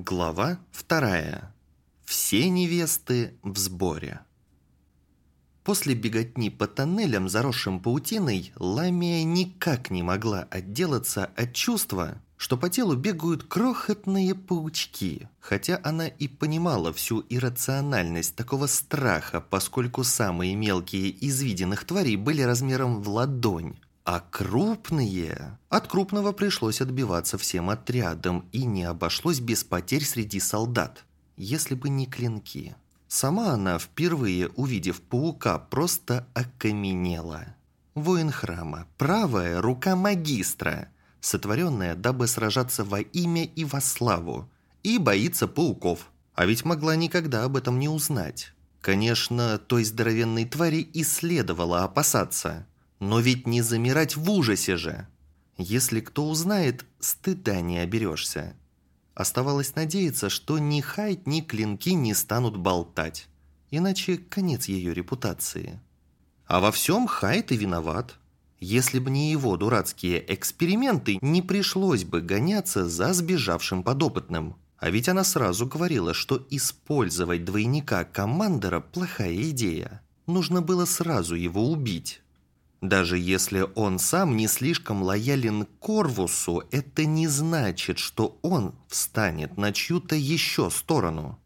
Глава вторая. Все невесты в сборе. После беготни по тоннелям, заросшим паутиной, Ламия никак не могла отделаться от чувства, что по телу бегают крохотные паучки, хотя она и понимала всю иррациональность такого страха, поскольку самые мелкие из виденных тварей были размером в ладонь, а крупные... От крупного пришлось отбиваться всем отрядом, и не обошлось без потерь среди солдат, если бы не клинки. Сама она, впервые увидев паука, просто окаменела. Воин храма, правая рука магистра, сотворенная, дабы сражаться во имя и во славу, и боится пауков. А ведь могла никогда об этом не узнать. Конечно, той здоровенной твари и следовало опасаться – но ведь не замирать в ужасе же. Если кто узнает, стыда не оберешься. Оставалось надеяться, что ни Хайт, ни клинки не станут болтать. Иначе конец ее репутации. А во всем Хайт и виноват. Если бы не его дурацкие эксперименты, не пришлось бы гоняться за сбежавшим подопытным. А ведь она сразу говорила, что использовать двойника командора – плохая идея. Нужно было сразу его убить. Даже если он сам не слишком лоялен Корвусу, это не значит, что он встанет на чью-то еще сторону.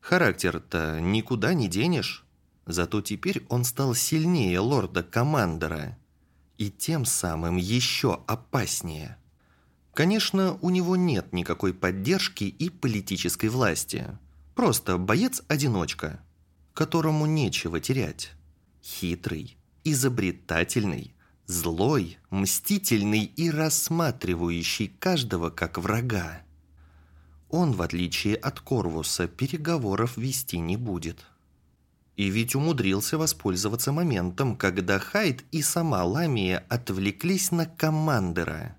Характер-то никуда не денешь. Зато теперь он стал сильнее лорда-командера. И тем самым еще опаснее. Конечно, у него нет никакой поддержки и политической власти. Просто боец-одиночка, которому нечего терять. Хитрый, изобретательный, злой, мстительный и рассматривающий каждого как врага. Он, в отличие от Корвуса, переговоров вести не будет. И ведь умудрился воспользоваться моментом, когда Хайд и сама Ламия отвлеклись на командера.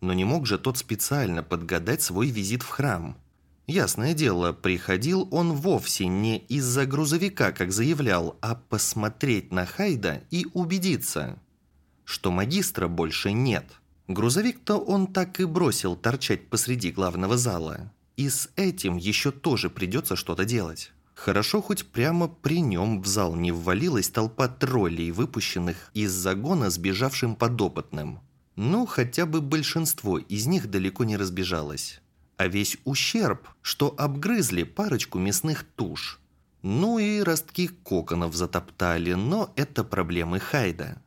Но не мог же тот специально подгадать свой визит в храм – Ясное дело, приходил он вовсе не из-за грузовика, как заявлял, а посмотреть на Хайда и убедиться, что магистра больше нет. Грузовик-то он так и бросил торчать посреди главного зала. И с этим еще тоже придется что-то делать. Хорошо, хоть прямо при нем в зал не ввалилась толпа троллей, выпущенных из загона сбежавшим подопытным. Ну, хотя бы большинство из них далеко не разбежалось а весь ущерб, что обгрызли парочку мясных туш. Ну и ростки коконов затоптали, но это проблемы Хайда.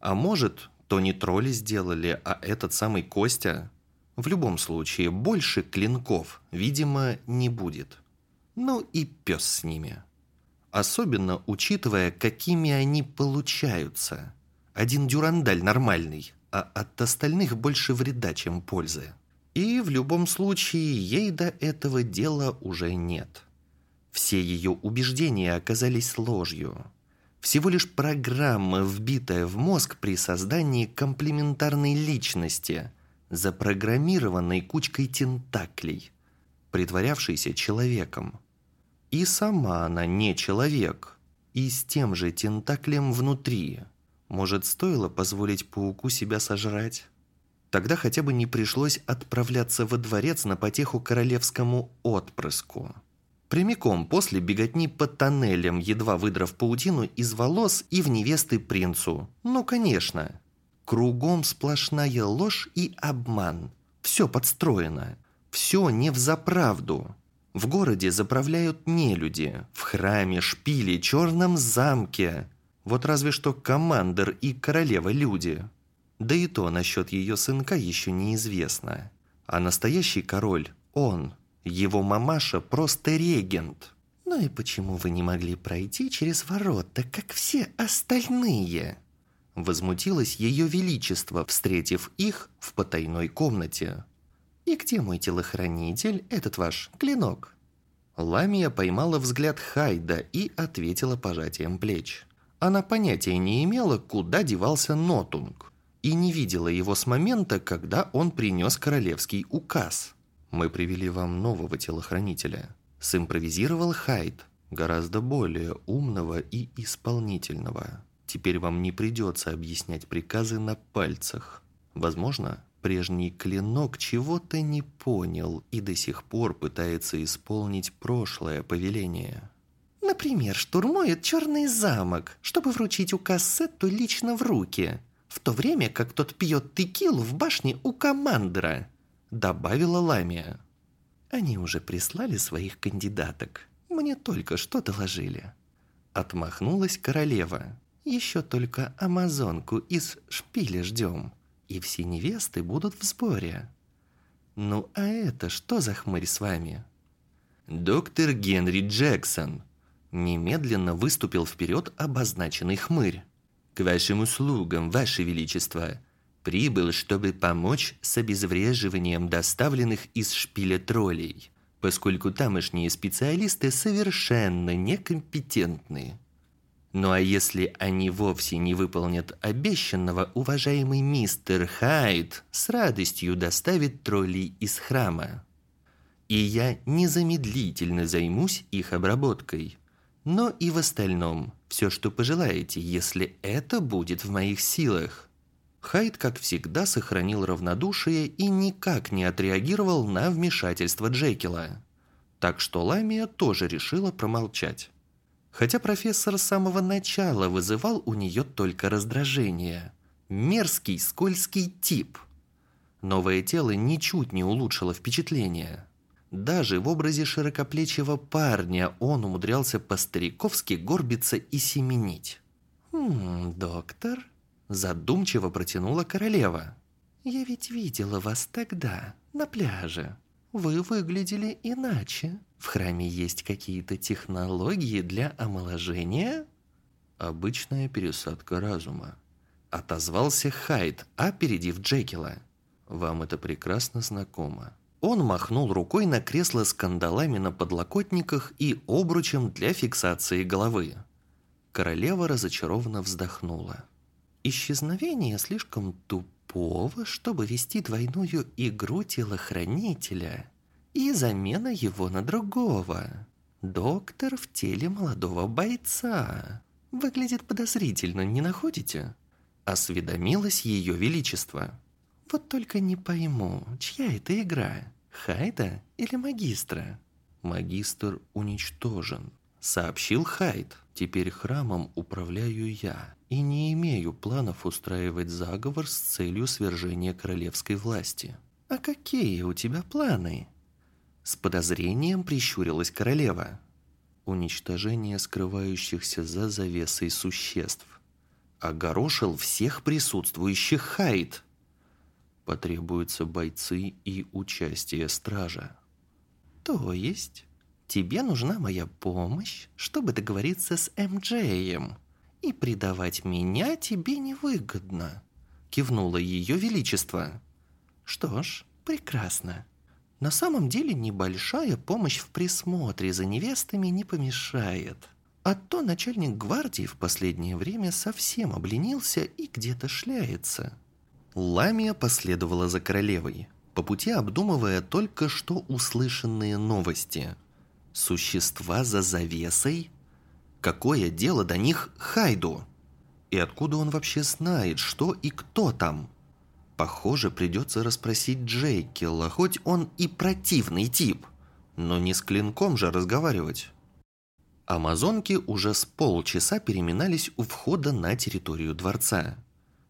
А может, то не тролли сделали, а этот самый Костя? В любом случае, больше клинков, видимо, не будет. Ну и пес с ними. Особенно учитывая, какими они получаются. Один дюрандаль нормальный, а от остальных больше вреда, чем пользы. И в любом случае ей до этого дела уже нет. Все ее убеждения оказались ложью. Всего лишь программа, вбитая в мозг при создании комплементарной личности, запрограммированной кучкой тентаклей, притворявшейся человеком. И сама она не человек, и с тем же тентаклем внутри. Может, стоило позволить пауку себя сожрать? Тогда хотя бы не пришлось отправляться во дворец на потеху королевскому отпрыску. Прямиком после беготни по тоннелям, едва выдрав паутину из волос и в невесты принцу. Ну, конечно. Кругом сплошная ложь и обман. Все подстроено. Все не взаправду. В городе заправляют нелюди. В храме, шпиле, черном замке. Вот разве что командир и королева люди. Да и то насчет ее сынка еще неизвестно. А настоящий король – он. Его мамаша просто регент. «Ну и почему вы не могли пройти через ворота, как все остальные?» Возмутилось ее величество, встретив их в потайной комнате. «И где мой телохранитель, этот ваш клинок?» Ламия поймала взгляд Хайда и ответила пожатием плеч. Она понятия не имела, куда девался Нотунг и не видела его с момента, когда он принес королевский указ. «Мы привели вам нового телохранителя», – симпровизировал Хайд, гораздо более умного и исполнительного. «Теперь вам не придется объяснять приказы на пальцах. Возможно, Прежний клинок чего-то не понял и до сих пор пытается исполнить прошлое повеление. Например, штурмует черный замок, чтобы вручить указ Сетту лично в руки, в то время как тот пьет текилу в башне у командора, добавила Ламия. Они уже прислали своих кандидаток. Мне только что доложили. Отмахнулась королева. Еще только амазонку из шпиля ждем и все невесты будут в сборе. Ну а это что за хмырь с вами? Доктор Генри Джексон. Немедленно выступил вперед обозначенный хмырь. К вашим услугам, ваше величество. Прибыл, чтобы помочь с обезвреживанием доставленных из шпиля троллей, поскольку тамошние специалисты совершенно некомпетентны. Ну а если они вовсе не выполнят обещанного, уважаемый мистер Хайд с радостью доставит троллей из храма. И я незамедлительно займусь их обработкой. Но и в остальном все, что пожелаете, если это будет в моих силах. Хайд, как всегда, сохранил равнодушие и никак не отреагировал на вмешательство Джекила. Так что Ламия тоже решила промолчать хотя профессор с самого начала вызывал у нее только раздражение. Мерзкий, скользкий тип. Новое тело ничуть не улучшило впечатление. Даже в образе широкоплечего парня он умудрялся по-стариковски горбиться и семенить. «Хм, доктор?» – задумчиво протянула королева. «Я ведь видела вас тогда, на пляже. Вы выглядели иначе». В храме есть какие-то технологии для омоложения? Обычная пересадка разума. Отозвался Хайд, опередив Джекила. Вам это прекрасно знакомо. Он махнул рукой на кресло с кандалами на подлокотниках и обручем для фиксации головы. Королева разочарованно вздохнула. Исчезновение слишком тупого, чтобы вести двойную игру телохранителя и замена его на другого. Доктор в теле молодого бойца. Выглядит подозрительно, не находите? Осведомилось ее величество. Вот только не пойму, чья это игра? Хайда или магистра? Магистр уничтожен, сообщил Хайд. Теперь храмом управляю я и не имею планов устраивать заговор с целью свержения королевской власти. А какие у тебя планы? С подозрением прищурилась королева. Уничтожение скрывающихся за завесой существ. Огорошил всех присутствующих Хайд. Потребуются бойцы и участие стража. То есть, тебе нужна моя помощь, чтобы договориться с МДжеем, и предавать меня тебе невыгодно, кивнуло ее величество. Что ж, прекрасно. На самом деле небольшая помощь в присмотре за невестами не помешает. А то начальник гвардии в последнее время совсем обленился и где-то шляется. Ламия последовала за королевой, по пути обдумывая только что услышанные новости. Существа за завесой? Какое дело до них Хайду? И откуда он вообще знает, что и кто там? Похоже, придется расспросить Джейкила, хоть он и противный тип. Но не с клинком же разговаривать. Амазонки уже с полчаса переминались у входа на территорию дворца.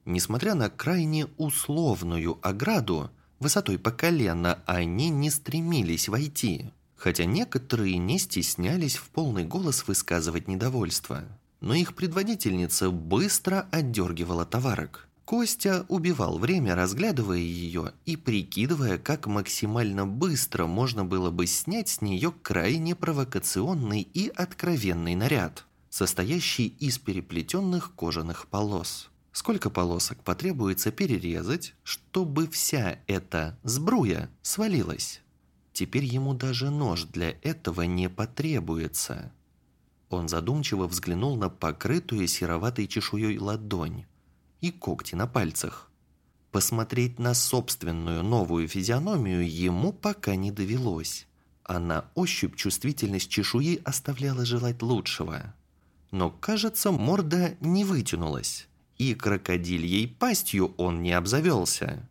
Несмотря на крайне условную ограду, высотой по колено они не стремились войти, хотя некоторые не стеснялись в полный голос высказывать недовольство. Но их предводительница быстро отдергивала товарок – Костя убивал время, разглядывая ее и прикидывая, как максимально быстро можно было бы снять с нее крайне провокационный и откровенный наряд, состоящий из переплетенных кожаных полос. Сколько полосок потребуется перерезать, чтобы вся эта сбруя свалилась? Теперь ему даже нож для этого не потребуется. Он задумчиво взглянул на покрытую сероватой чешуей ладонь, и когти на пальцах. Посмотреть на собственную новую физиономию ему пока не довелось, а на ощупь чувствительность чешуи оставляла желать лучшего. Но, кажется, морда не вытянулась, и крокодильей пастью он не обзавелся.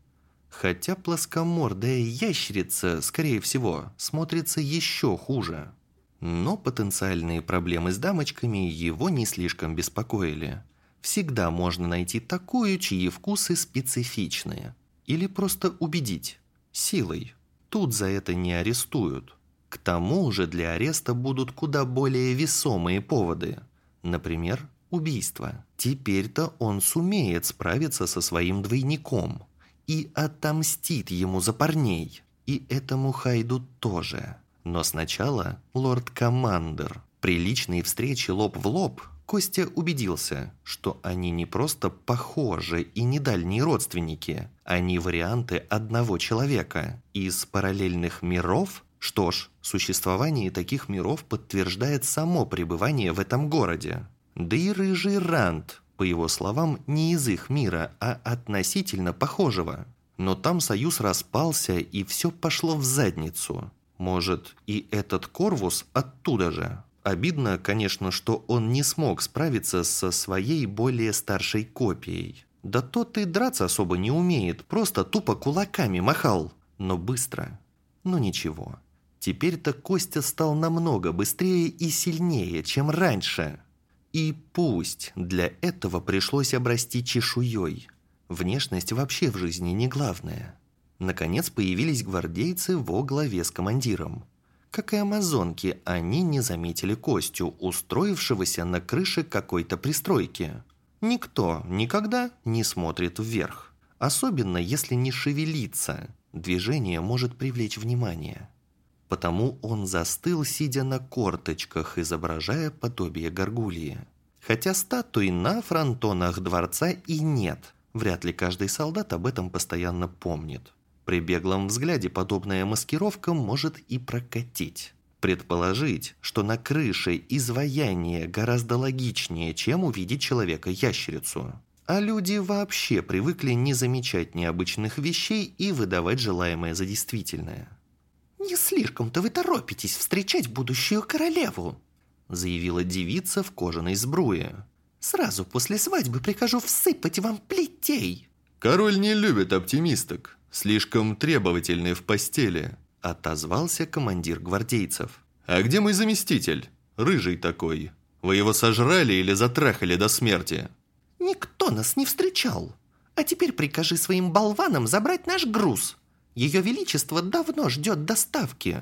Хотя плоскомордая ящерица, скорее всего, смотрится еще хуже. Но потенциальные проблемы с дамочками его не слишком беспокоили. Всегда можно найти такую, чьи вкусы специфичные. Или просто убедить. Силой. Тут за это не арестуют. К тому же для ареста будут куда более весомые поводы. Например, убийство. Теперь-то он сумеет справиться со своим двойником и отомстит ему за парней. И этому Хайду тоже. Но сначала лорд-командер. При личной встрече лоб в лоб Костя убедился, что они не просто похожи и недальние родственники, они варианты одного человека. Из параллельных миров? Что ж, существование таких миров подтверждает само пребывание в этом городе. Да и рыжий Ранд, по его словам, не из их мира, а относительно похожего. Но там союз распался, и все пошло в задницу. Может, и этот Корвус оттуда же? Обидно, конечно, что он не смог справиться со своей более старшей копией. Да тот и драться особо не умеет, просто тупо кулаками махал. Но быстро. Ну ничего. Теперь-то Костя стал намного быстрее и сильнее, чем раньше. И пусть для этого пришлось обрасти чешуей. Внешность вообще в жизни не главное. Наконец появились гвардейцы во главе с командиром. Как и амазонки, они не заметили Костю, устроившегося на крыше какой-то пристройки. Никто никогда не смотрит вверх. Особенно, если не шевелиться. Движение может привлечь внимание. Потому он застыл, сидя на корточках, изображая подобие горгульи. Хотя статуи на фронтонах дворца и нет. Вряд ли каждый солдат об этом постоянно помнит. При беглом взгляде подобная маскировка может и прокатить. Предположить, что на крыше изваяние гораздо логичнее, чем увидеть человека-ящерицу. А люди вообще привыкли не замечать необычных вещей и выдавать желаемое за действительное. «Не слишком-то вы торопитесь встречать будущую королеву», заявила девица в кожаной сбруе. «Сразу после свадьбы прикажу всыпать вам плетей». «Король не любит оптимисток», слишком требовательный в постели», – отозвался командир гвардейцев. «А где мой заместитель? Рыжий такой. Вы его сожрали или затрахали до смерти?» «Никто нас не встречал. А теперь прикажи своим болванам забрать наш груз. Ее Величество давно ждет доставки.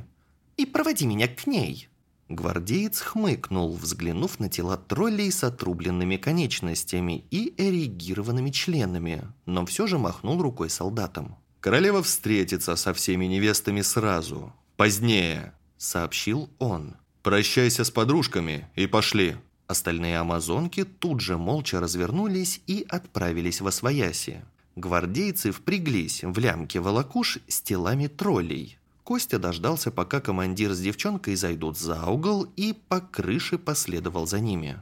И проводи меня к ней». Гвардеец хмыкнул, взглянув на тела троллей с отрубленными конечностями и эрегированными членами, но все же махнул рукой солдатам. Королева встретится со всеми невестами сразу, позднее», – сообщил он. «Прощайся с подружками и пошли». Остальные амазонки тут же молча развернулись и отправились во свояси. Гвардейцы впряглись в лямки волокуш с телами троллей. Костя дождался, пока командир с девчонкой зайдут за угол и по крыше последовал за ними.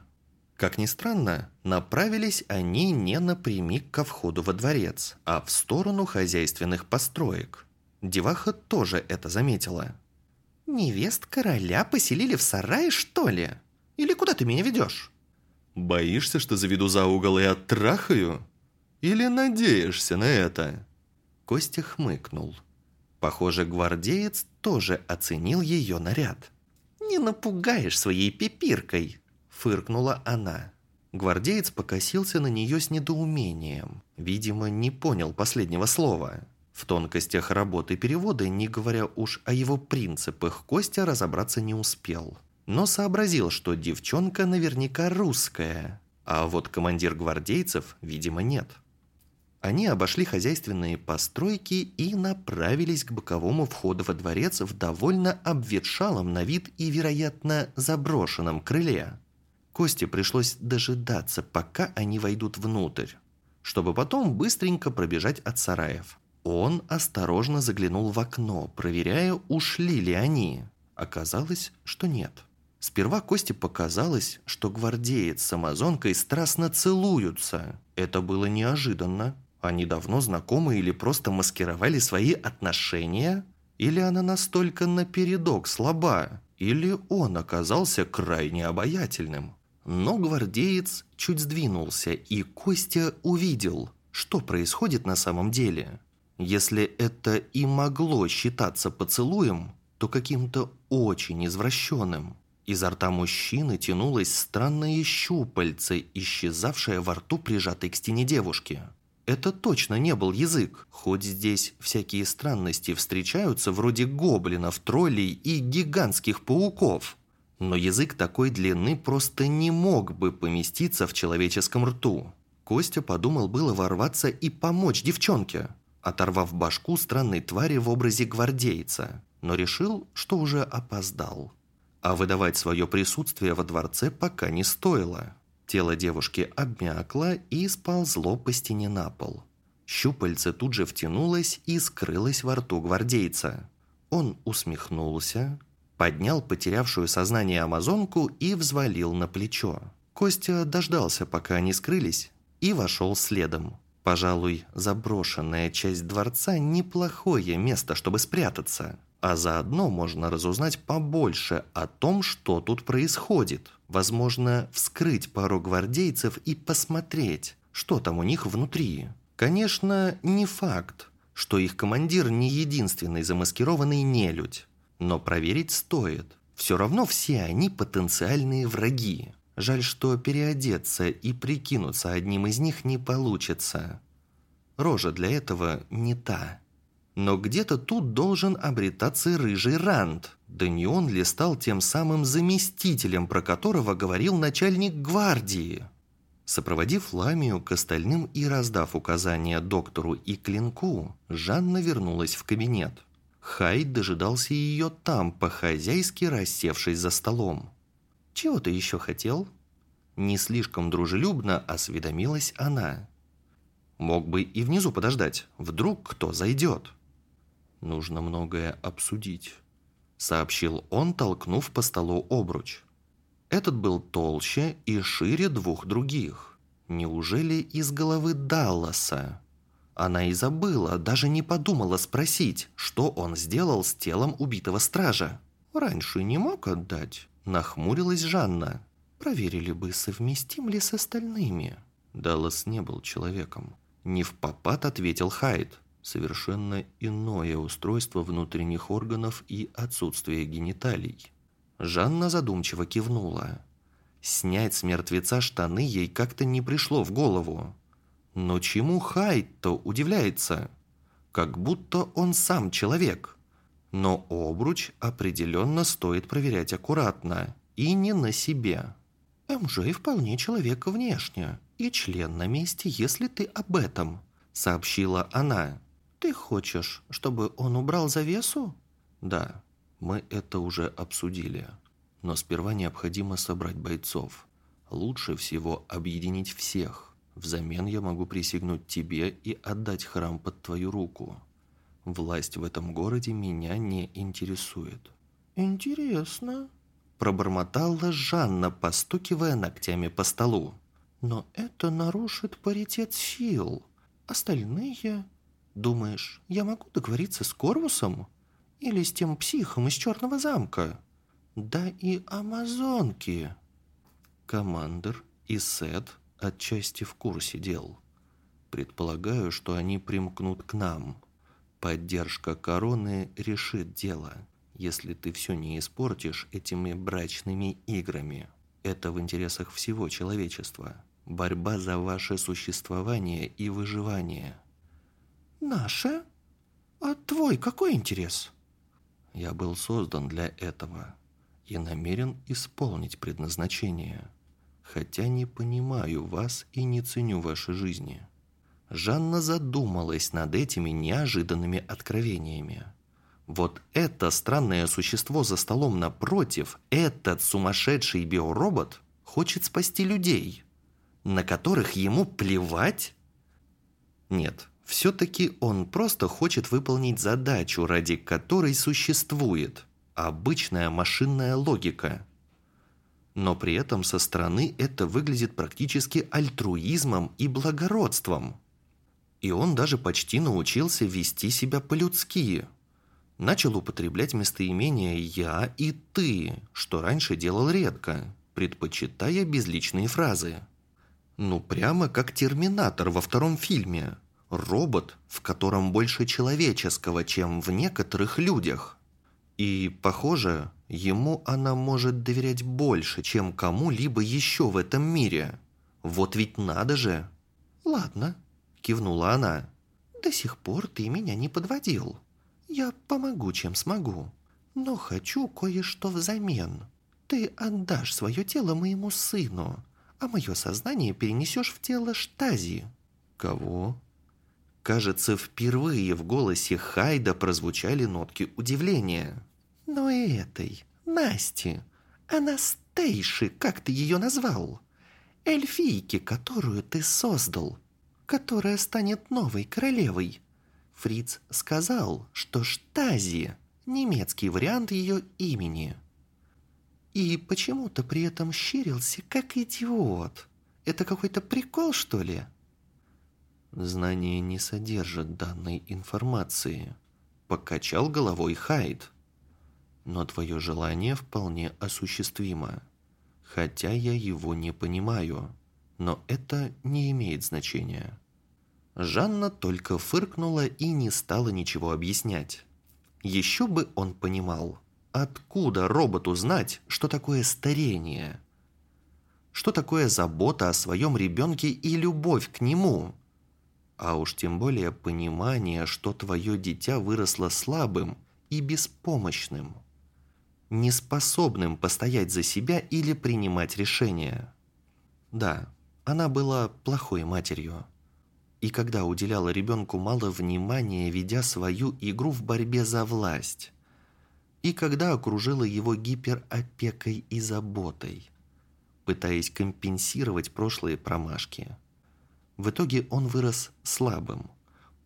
Как ни странно, направились они не напрямик ко входу во дворец, а в сторону хозяйственных построек. Деваха тоже это заметила. «Невест короля поселили в сарае, что ли? Или куда ты меня ведешь?» «Боишься, что заведу за угол и оттрахаю? Или надеешься на это?» Костя хмыкнул. Похоже, гвардеец тоже оценил ее наряд. «Не напугаешь своей пипиркой», фыркнула она. Гвардеец покосился на нее с недоумением. Видимо, не понял последнего слова. В тонкостях работы перевода, не говоря уж о его принципах, Костя разобраться не успел. Но сообразил, что девчонка наверняка русская, а вот командир гвардейцев, видимо, нет. Они обошли хозяйственные постройки и направились к боковому входу во дворец в довольно обветшалом на вид и, вероятно, заброшенном крыле. Косте пришлось дожидаться, пока они войдут внутрь, чтобы потом быстренько пробежать от сараев. Он осторожно заглянул в окно, проверяя, ушли ли они. Оказалось, что нет. Сперва Косте показалось, что гвардеец с амазонкой страстно целуются. Это было неожиданно. Они давно знакомы или просто маскировали свои отношения? Или она настолько напередок слаба? Или он оказался крайне обаятельным? Но гвардеец чуть сдвинулся, и Костя увидел, что происходит на самом деле. Если это и могло считаться поцелуем, то каким-то очень извращенным. Изо рта мужчины тянулось странное щупальце, исчезавшее во рту прижатой к стене девушки. Это точно не был язык, хоть здесь всякие странности встречаются вроде гоблинов, троллей и гигантских пауков. Но язык такой длины просто не мог бы поместиться в человеческом рту. Костя подумал было ворваться и помочь девчонке, оторвав башку странной твари в образе гвардейца, но решил, что уже опоздал. А выдавать свое присутствие во дворце пока не стоило. Тело девушки обмякло и сползло по стене на пол. Щупальце тут же втянулось и скрылось во рту гвардейца. Он усмехнулся, поднял потерявшую сознание амазонку и взвалил на плечо. Костя дождался, пока они скрылись, и вошел следом. Пожалуй, заброшенная часть дворца – неплохое место, чтобы спрятаться. А заодно можно разузнать побольше о том, что тут происходит. Возможно, вскрыть пару гвардейцев и посмотреть, что там у них внутри. Конечно, не факт, что их командир не единственный замаскированный нелюдь. Но проверить стоит. Все равно все они потенциальные враги. Жаль, что переодеться и прикинуться одним из них не получится. Рожа для этого не та. Но где-то тут должен обретаться рыжий Ранд. Да не он ли стал тем самым заместителем, про которого говорил начальник гвардии? Сопроводив Ламию к остальным и раздав указания доктору и клинку, Жанна вернулась в кабинет. Хайд дожидался ее там, по-хозяйски рассевшись за столом. «Чего ты еще хотел?» Не слишком дружелюбно осведомилась она. «Мог бы и внизу подождать. Вдруг кто зайдет?» «Нужно многое обсудить», — сообщил он, толкнув по столу обруч. Этот был толще и шире двух других. Неужели из головы Далласа? Она и забыла, даже не подумала спросить, что он сделал с телом убитого стража. «Раньше не мог отдать», – нахмурилась Жанна. «Проверили бы, совместим ли с остальными». Даллас не был человеком. Не в попад ответил Хайд. Совершенно иное устройство внутренних органов и отсутствие гениталий. Жанна задумчиво кивнула. Снять с мертвеца штаны ей как-то не пришло в голову. Но чему Хайд-то удивляется? Как будто он сам человек. Но обруч определенно стоит проверять аккуратно. И не на себе. МЖ вполне человек внешне. И член на месте, если ты об этом, сообщила она. Ты хочешь, чтобы он убрал завесу? Да, мы это уже обсудили. Но сперва необходимо собрать бойцов. Лучше всего объединить всех. Взамен я могу присягнуть тебе и отдать храм под твою руку. Власть в этом городе меня не интересует». «Интересно», – пробормотала Жанна, постукивая ногтями по столу. «Но это нарушит паритет сил. Остальные...» «Думаешь, я могу договориться с Корвусом? Или с тем психом из Черного замка? Да и амазонки!» Командер и Сет отчасти в курсе дел. Предполагаю, что они примкнут к нам. Поддержка короны решит дело, если ты все не испортишь этими брачными играми. Это в интересах всего человечества. Борьба за ваше существование и выживание. Наше? А твой какой интерес? Я был создан для этого и намерен исполнить предназначение хотя не понимаю вас и не ценю ваши жизни». Жанна задумалась над этими неожиданными откровениями. Вот это странное существо за столом напротив, этот сумасшедший биоробот, хочет спасти людей, на которых ему плевать? Нет, все-таки он просто хочет выполнить задачу, ради которой существует. Обычная машинная логика – но при этом со стороны это выглядит практически альтруизмом и благородством. И он даже почти научился вести себя по-людски. Начал употреблять местоимения «я» и «ты», что раньше делал редко, предпочитая безличные фразы. Ну, прямо как Терминатор во втором фильме. Робот, в котором больше человеческого, чем в некоторых людях. И, похоже, ему она может доверять больше, чем кому-либо еще в этом мире. Вот ведь надо же. «Ладно», – кивнула она. «До сих пор ты меня не подводил. Я помогу, чем смогу. Но хочу кое-что взамен. Ты отдашь свое тело моему сыну, а мое сознание перенесешь в тело Штази». «Кого?» Кажется, впервые в голосе Хайда прозвучали нотки удивления. «Но этой, Насти, Анастейши, как ты ее назвал? Эльфийки, которую ты создал, которая станет новой королевой». Фриц сказал, что Штази – немецкий вариант ее имени. И почему-то при этом щерился, как идиот. Это какой-то прикол, что ли?» Знание не содержит данной информации. Покачал головой Хайд. Но твое желание вполне осуществимо. Хотя я его не понимаю. Но это не имеет значения. Жанна только фыркнула и не стала ничего объяснять. Еще бы он понимал, откуда роботу знать, что такое старение? Что такое забота о своем ребенке и любовь к нему? А уж тем более понимание, что твое дитя выросло слабым и беспомощным, неспособным постоять за себя или принимать решения. Да, она была плохой матерью. И когда уделяла ребенку мало внимания, ведя свою игру в борьбе за власть, и когда окружила его гиперопекой и заботой, пытаясь компенсировать прошлые промашки – в итоге он вырос слабым,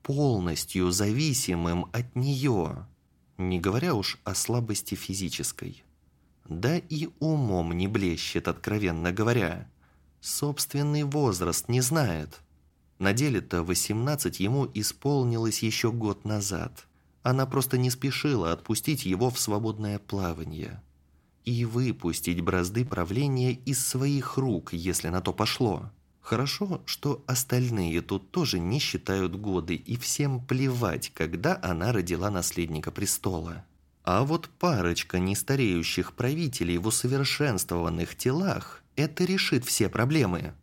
полностью зависимым от нее, не говоря уж о слабости физической. Да и умом не блещет, откровенно говоря. Собственный возраст не знает. На деле-то 18 ему исполнилось еще год назад. Она просто не спешила отпустить его в свободное плавание. И выпустить бразды правления из своих рук, если на то пошло. Хорошо, что остальные тут тоже не считают годы, и всем плевать, когда она родила наследника престола. А вот парочка нестареющих правителей в усовершенствованных телах – это решит все проблемы.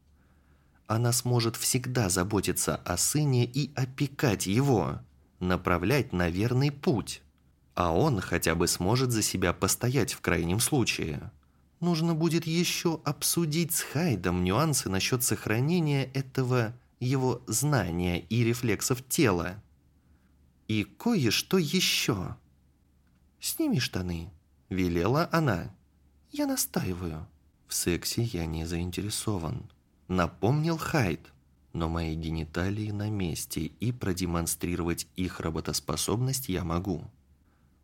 Она сможет всегда заботиться о сыне и опекать его, направлять на верный путь. А он хотя бы сможет за себя постоять в крайнем случае. Нужно будет еще обсудить с Хайдом нюансы насчет сохранения этого его знания и рефлексов тела. И кое-что еще. «Сними штаны», – велела она. «Я настаиваю». «В сексе я не заинтересован», – напомнил Хайд. «Но мои гениталии на месте, и продемонстрировать их работоспособность я могу».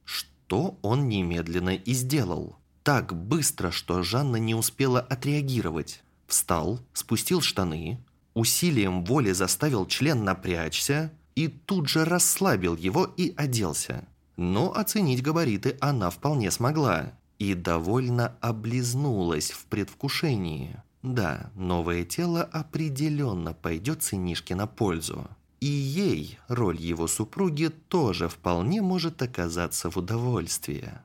Что он немедленно и сделал так быстро, что Жанна не успела отреагировать. Встал, спустил штаны, усилием воли заставил член напрячься и тут же расслабил его и оделся. Но оценить габариты она вполне смогла и довольно облизнулась в предвкушении. Да, новое тело определенно пойдет сынишке на пользу. И ей роль его супруги тоже вполне может оказаться в удовольствие.